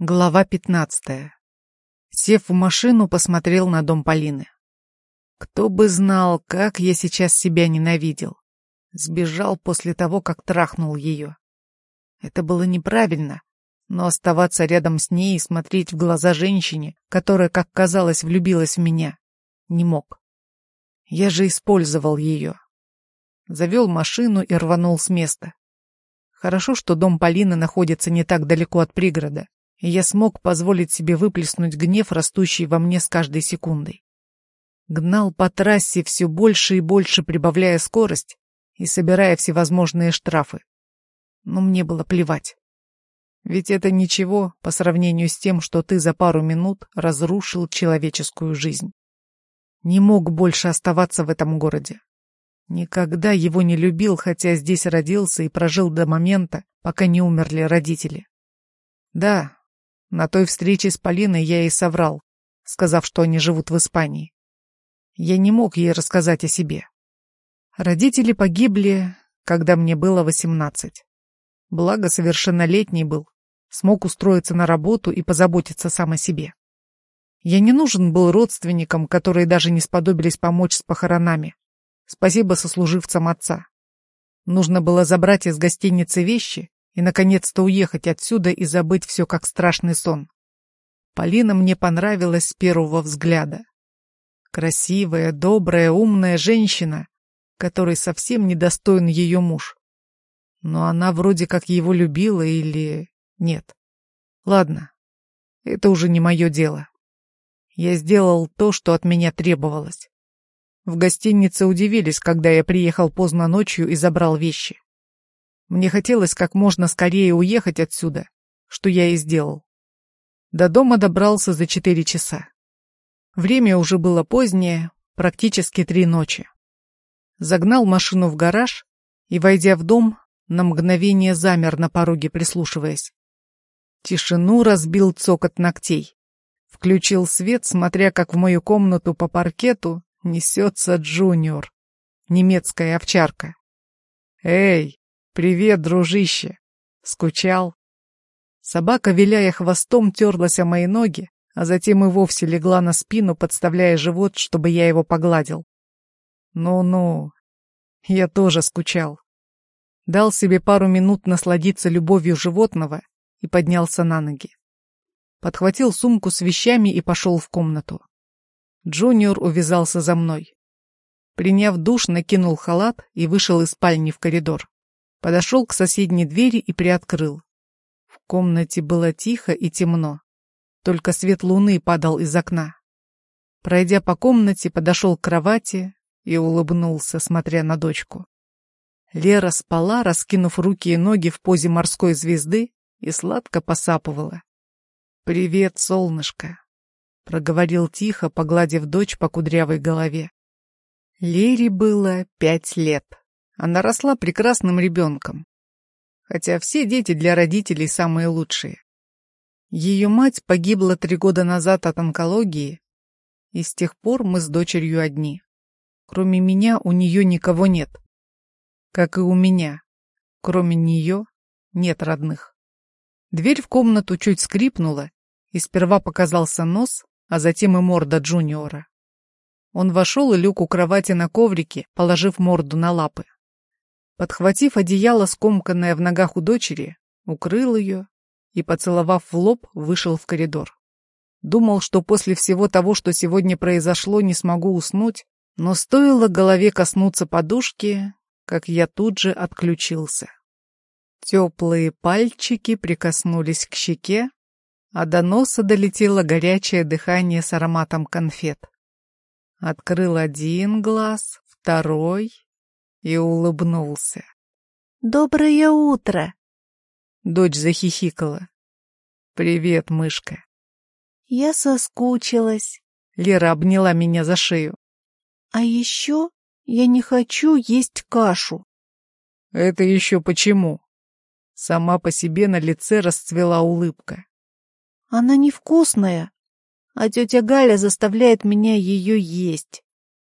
Глава пятнадцатая. Сев в машину, посмотрел на дом Полины. Кто бы знал, как я сейчас себя ненавидел. Сбежал после того, как трахнул ее. Это было неправильно, но оставаться рядом с ней и смотреть в глаза женщине, которая, как казалось, влюбилась в меня, не мог. Я же использовал ее. Завел машину и рванул с места. Хорошо, что дом Полины находится не так далеко от пригорода и я смог позволить себе выплеснуть гнев, растущий во мне с каждой секундой. Гнал по трассе все больше и больше, прибавляя скорость и собирая всевозможные штрафы. Но мне было плевать. Ведь это ничего по сравнению с тем, что ты за пару минут разрушил человеческую жизнь. Не мог больше оставаться в этом городе. Никогда его не любил, хотя здесь родился и прожил до момента, пока не умерли родители. Да, на той встрече с Полиной я ей соврал, сказав, что они живут в Испании. Я не мог ей рассказать о себе. Родители погибли, когда мне было восемнадцать. Благо, совершеннолетний был, смог устроиться на работу и позаботиться сам о себе. Я не нужен был родственникам, которые даже не сподобились помочь с похоронами. Спасибо сослуживцам отца. Нужно было забрать из гостиницы вещи и, наконец-то, уехать отсюда и забыть все как страшный сон. Полина мне понравилась с первого взгляда. Красивая, добрая, умная женщина, которой совсем недостоин ее муж. Но она вроде как его любила или... нет. Ладно, это уже не мое дело. Я сделал то, что от меня требовалось. В гостинице удивились, когда я приехал поздно ночью и забрал вещи. Мне хотелось как можно скорее уехать отсюда, что я и сделал. До дома добрался за четыре часа. Время уже было позднее, практически три ночи. Загнал машину в гараж и, войдя в дом, на мгновение замер на пороге, прислушиваясь. Тишину разбил цокот ногтей. Включил свет, смотря, как в мою комнату по паркету несется Джуниор, немецкая овчарка. «Эй, «Привет, дружище!» Скучал. Собака, виляя хвостом, терлась о мои ноги, а затем и вовсе легла на спину, подставляя живот, чтобы я его погладил. Ну-ну, я тоже скучал. Дал себе пару минут насладиться любовью животного и поднялся на ноги. Подхватил сумку с вещами и пошел в комнату. Джуниор увязался за мной. Приняв душ, накинул халат и вышел из спальни в коридор. Подошел к соседней двери и приоткрыл. В комнате было тихо и темно. Только свет луны падал из окна. Пройдя по комнате, подошел к кровати и улыбнулся, смотря на дочку. Лера спала, раскинув руки и ноги в позе морской звезды, и сладко посапывала. «Привет, солнышко!» — проговорил тихо, погладив дочь по кудрявой голове. Лере было пять лет. Она росла прекрасным ребенком. Хотя все дети для родителей самые лучшие. Ее мать погибла три года назад от онкологии, и с тех пор мы с дочерью одни. Кроме меня у нее никого нет. Как и у меня. Кроме нее нет родных. Дверь в комнату чуть скрипнула, и сперва показался нос, а затем и морда Джуниора. Он вошел и лег у кровати на коврике, положив морду на лапы. Подхватив одеяло, скомканное в ногах у дочери, укрыл ее и, поцеловав в лоб, вышел в коридор. Думал, что после всего того, что сегодня произошло, не смогу уснуть, но стоило голове коснуться подушки, как я тут же отключился. Теплые пальчики прикоснулись к щеке, а до носа долетело горячее дыхание с ароматом конфет. Открыл один глаз, второй, и улыбнулся. «Доброе утро!» Дочь захихикала. «Привет, мышка!» «Я соскучилась!» Лера обняла меня за шею. «А еще я не хочу есть кашу!» «Это еще почему?» Сама по себе на лице расцвела улыбка. «Она невкусная, а тетя Галя заставляет меня ее есть».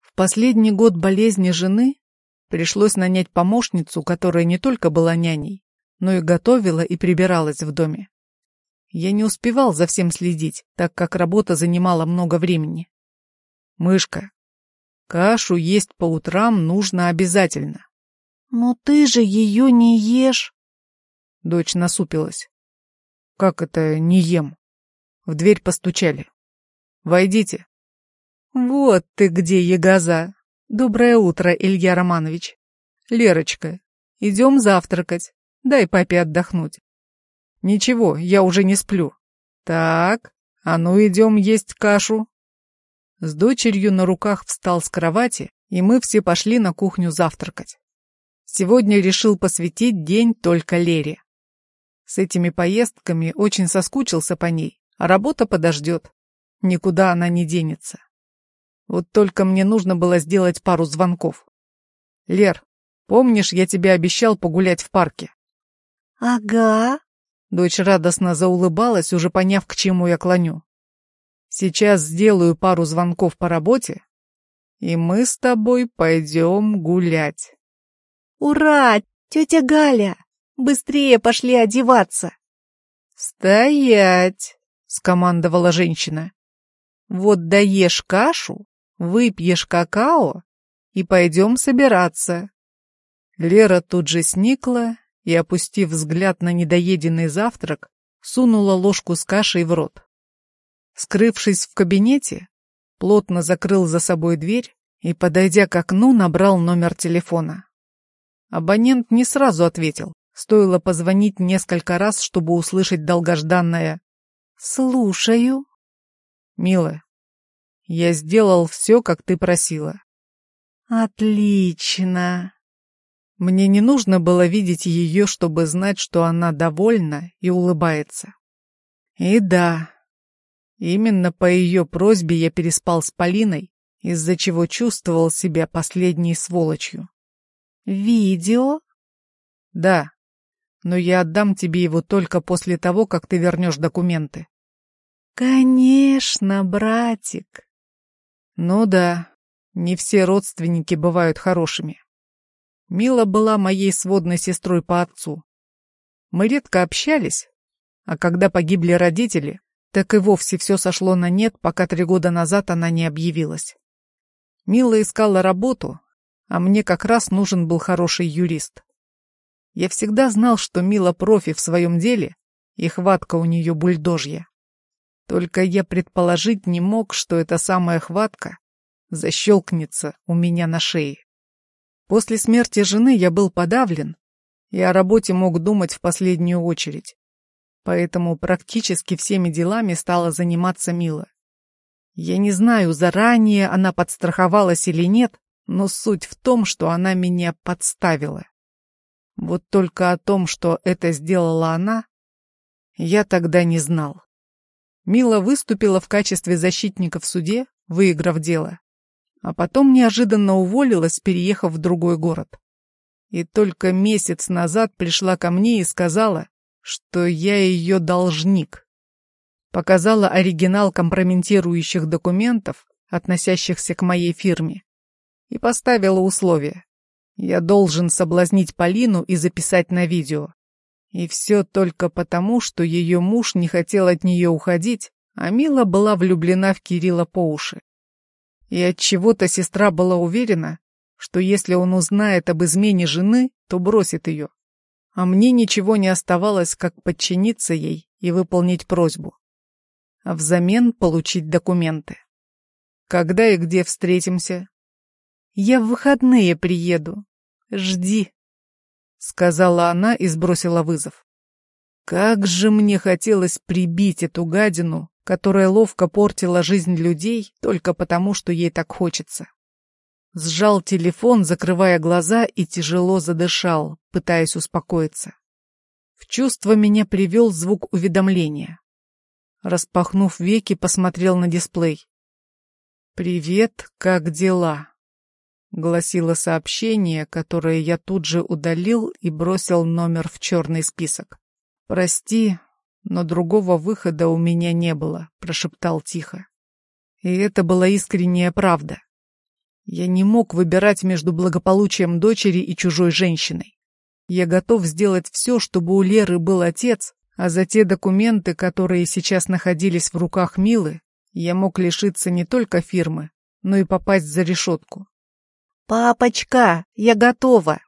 В последний год болезни жены Пришлось нанять помощницу, которая не только была няней, но и готовила и прибиралась в доме. Я не успевал за всем следить, так как работа занимала много времени. Мышка, кашу есть по утрам нужно обязательно. Но ты же ее не ешь. Дочь насупилась. Как это не ем? В дверь постучали. Войдите. Вот ты где, ягоза. Доброе утро, Илья Романович. Лерочка, идем завтракать. Дай папе отдохнуть. Ничего, я уже не сплю. Так, а ну идем есть кашу. С дочерью на руках встал с кровати, и мы все пошли на кухню завтракать. Сегодня решил посвятить день только Лере. С этими поездками очень соскучился по ней, а работа подождет. Никуда она не денется. Вот только мне нужно было сделать пару звонков. Лер, помнишь, я тебе обещал погулять в парке? Ага. Дочь радостно заулыбалась, уже поняв, к чему я клоню. Сейчас сделаю пару звонков по работе, и мы с тобой пойдем гулять. Ура! Тетя Галя! Быстрее пошли одеваться. Стоять! Скомандовала женщина. Вот доешь кашу, выпьешь какао и пойдем собираться. Лера тут же сникла и, опустив взгляд на недоеденный завтрак, сунула ложку с кашей в рот. Скрывшись в кабинете, плотно закрыл за собой дверь и, подойдя к окну, набрал номер телефона. Абонент не сразу ответил. Стоило позвонить несколько раз, чтобы услышать долгожданное «Слушаю». «Милая, я сделал все, как ты просила». «Отлично». Мне не нужно было видеть ее, чтобы знать, что она довольна и улыбается. И да, именно по ее просьбе я переспал с Полиной, из-за чего чувствовал себя последней сволочью. «Видео?» «Да, но я отдам тебе его только после того, как ты вернешь документы». «Конечно, братик». «Ну да, не все родственники бывают хорошими. Мила была моей сводной сестрой по отцу. Мы редко общались, а когда погибли родители, так и вовсе все сошло на нет, пока три года назад она не объявилась. Мила искала работу, а мне как раз нужен был хороший юрист. Я всегда знал, что Мила профи в своем деле, и хватка у нее бульдожья. Только я предположить не мог, что эта самая хватка защелкнется у меня на шее. После смерти жены я был подавлен и о работе мог думать в последнюю очередь. Поэтому практически всеми делами стала заниматься Мила. Я не знаю, заранее она подстраховалась или нет, но суть в том, что она меня подставила. Вот только о том, что это сделала она, я тогда не знал. Мила выступила в качестве защитника в суде, выиграв дело а потом неожиданно уволилась, переехав в другой город. И только месяц назад пришла ко мне и сказала, что я ее должник. Показала оригинал компрометирующих документов, относящихся к моей фирме, и поставила условие. Я должен соблазнить Полину и записать на видео. И все только потому, что ее муж не хотел от нее уходить, а Мила была влюблена в Кирилла по уши. И от чего-то сестра была уверена, что если он узнает об измене жены, то бросит ее. А мне ничего не оставалось, как подчиниться ей и выполнить просьбу. А взамен получить документы. Когда и где встретимся? Я в выходные приеду. Жди, сказала она и сбросила вызов. Как же мне хотелось прибить эту гадину которая ловко портила жизнь людей только потому, что ей так хочется. Сжал телефон, закрывая глаза, и тяжело задышал, пытаясь успокоиться. В чувство меня привел звук уведомления. Распахнув веки, посмотрел на дисплей. «Привет, как дела?» — гласило сообщение, которое я тут же удалил и бросил номер в черный список. «Прости, но другого выхода у меня не было», — прошептал тихо. И это была искренняя правда. Я не мог выбирать между благополучием дочери и чужой женщиной. Я готов сделать все, чтобы у Леры был отец, А за те документы, которые сейчас находились в руках Милы, я мог лишиться не только фирмы, но и попасть за решетку. «Папочка, я готова!»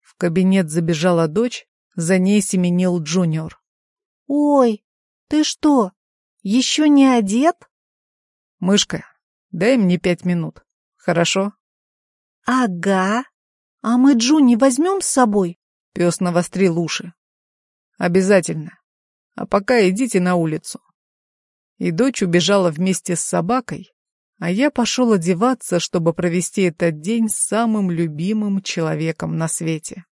В кабинет забежала дочь, за ней семенил Джуниор. «Ой, ты что, еще не одет?» «Мышка, дай мне пять минут, хорошо?» «Ага. А мы Джу не возьмем с собой?» Пес навострил уши. «Обязательно. А пока идите на улицу». И дочь убежала вместе с собакой, а я пошел одеваться, чтобы провести этот день с самым любимым человеком на свете.